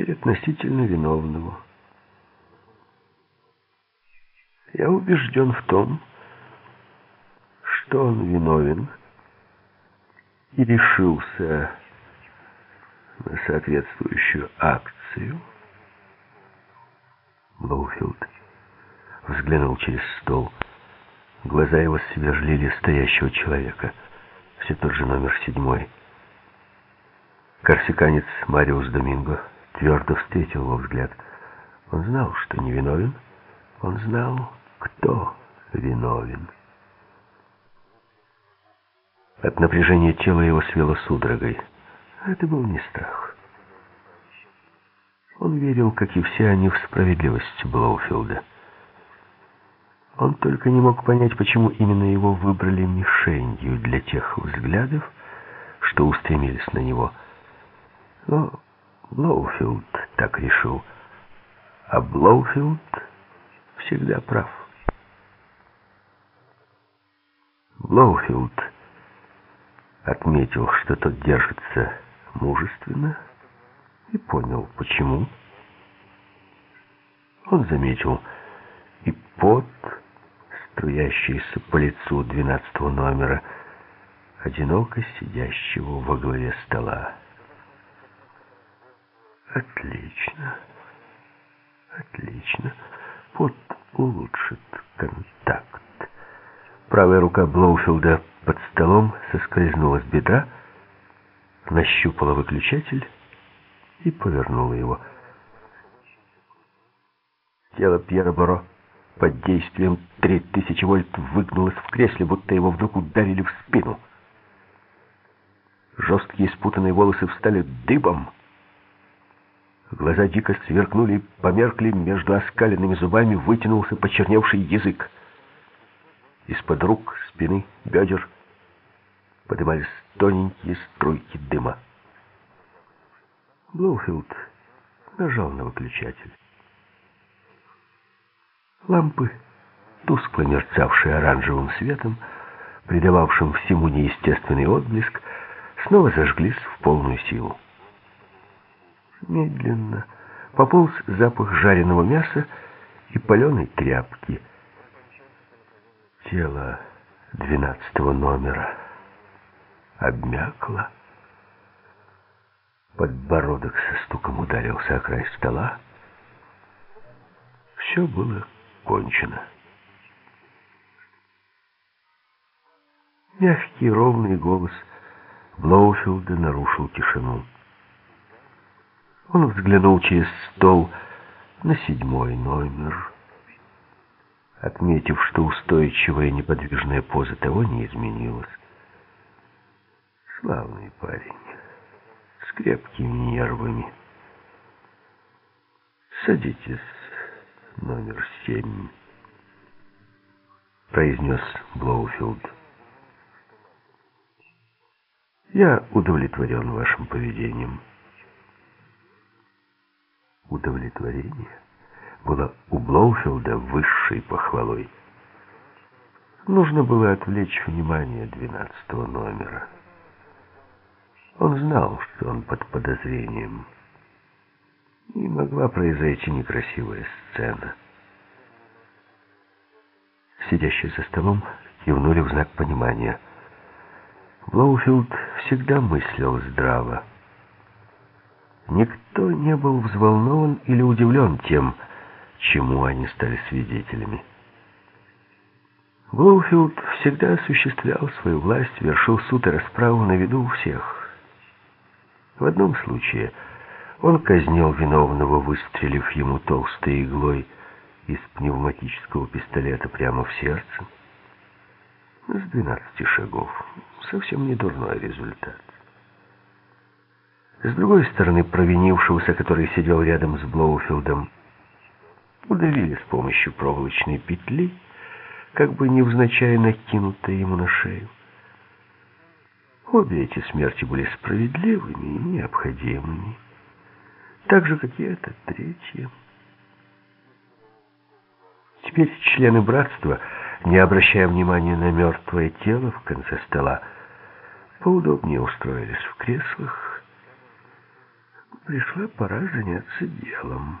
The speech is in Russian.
теперь относительно виновного. Я убежден в том, что он виновен и решился на соответствующую акцию. Блоуфилд взглянул через стол. Глаза его сверлили стоящего человека. Все тот же номер седьмой. Корсиканец Мариус Доминго твердо встретил его взгляд. Он знал, что не виновен. Он знал, кто виновен. От напряжения тела его свело судорогой. Это был не страх. Он верил, как и все они, в справедливость Блоуфилда. Он только не мог понять, почему именно его выбрали мишенью для тех взглядов, что устремились на него. Но Блоуфилд так решил. А Блоуфилд всегда прав. Блоуфилд отметил, что тот держится мужественно, и понял, почему. Он заметил и пот, струящийся по лицу двенадцатого номера, одиноко сидящего во главе стола. Отлично. Отлично. Пот улучшит контакт. Правая рука Блоуфилда под столом соскользнула с бедра, нащупала выключатель и повернула его. Тело Пьера Боро под действием тысячи вольт выгнулось в кресле, будто его вдруг ударили в спину. Жесткие спутанные волосы встали дыбом. Глаза дико сверкнули, померкли, между оскаленными зубами вытянулся почерневший язык. Из-под рук, спины, бедер поднимались тоненькие струйки дыма. Блоуфилд нажал на выключатель. Лампы, тускло мерцавшие оранжевым светом, придававшим всему неестественный отблеск, снова зажглись в полную силу. Медленно пополз запах жареного мяса и паленой тряпки. Тело двенадцатого номера обмякло. Подбородок со стуком ударился о край стола. Все было кончено. Мягкий ровный голос Блоуфилда нарушил тишину. Он взглянул через стол на седьмой номер, отметив, что устойчивая неподвижная поза того не изменилась. Славный парень, с крепкими нервами. Садитесь, номер семь, произнес Блоуфилд. Я удовлетворен вашим поведением. Удовлетворение было у Блоуфилда высшей похвалой. Нужно было отвлечь внимание двенадцатого номера. Он знал, что он под подозрением. И могла произойти некрасивая сцена. Сидящие за столом кивнули в знак понимания. Блоуфилд всегда мыслил здраво. Никто не был взволнован или удивлен тем, чему они стали свидетелями. Блоуфилд всегда осуществлял свою власть, вершил суд и расправу на виду у всех. В одном случае он казнил виновного, выстрелив ему толстой иглой из пневматического пистолета прямо в сердце. С двенадцати шагов. Совсем не дурной результат. С другой стороны, провинившегося, который сидел рядом с Блоуфилдом, удавили с помощью проволочной петли, как бы невзначай накинутой ему на шею. Обе эти смерти были справедливыми и необходимыми. Так же, как и эта третья. Теперь члены братства, не обращая внимания на мертвое тело в конце стола, поудобнее устроились в креслах. Пришла пора заняться делом.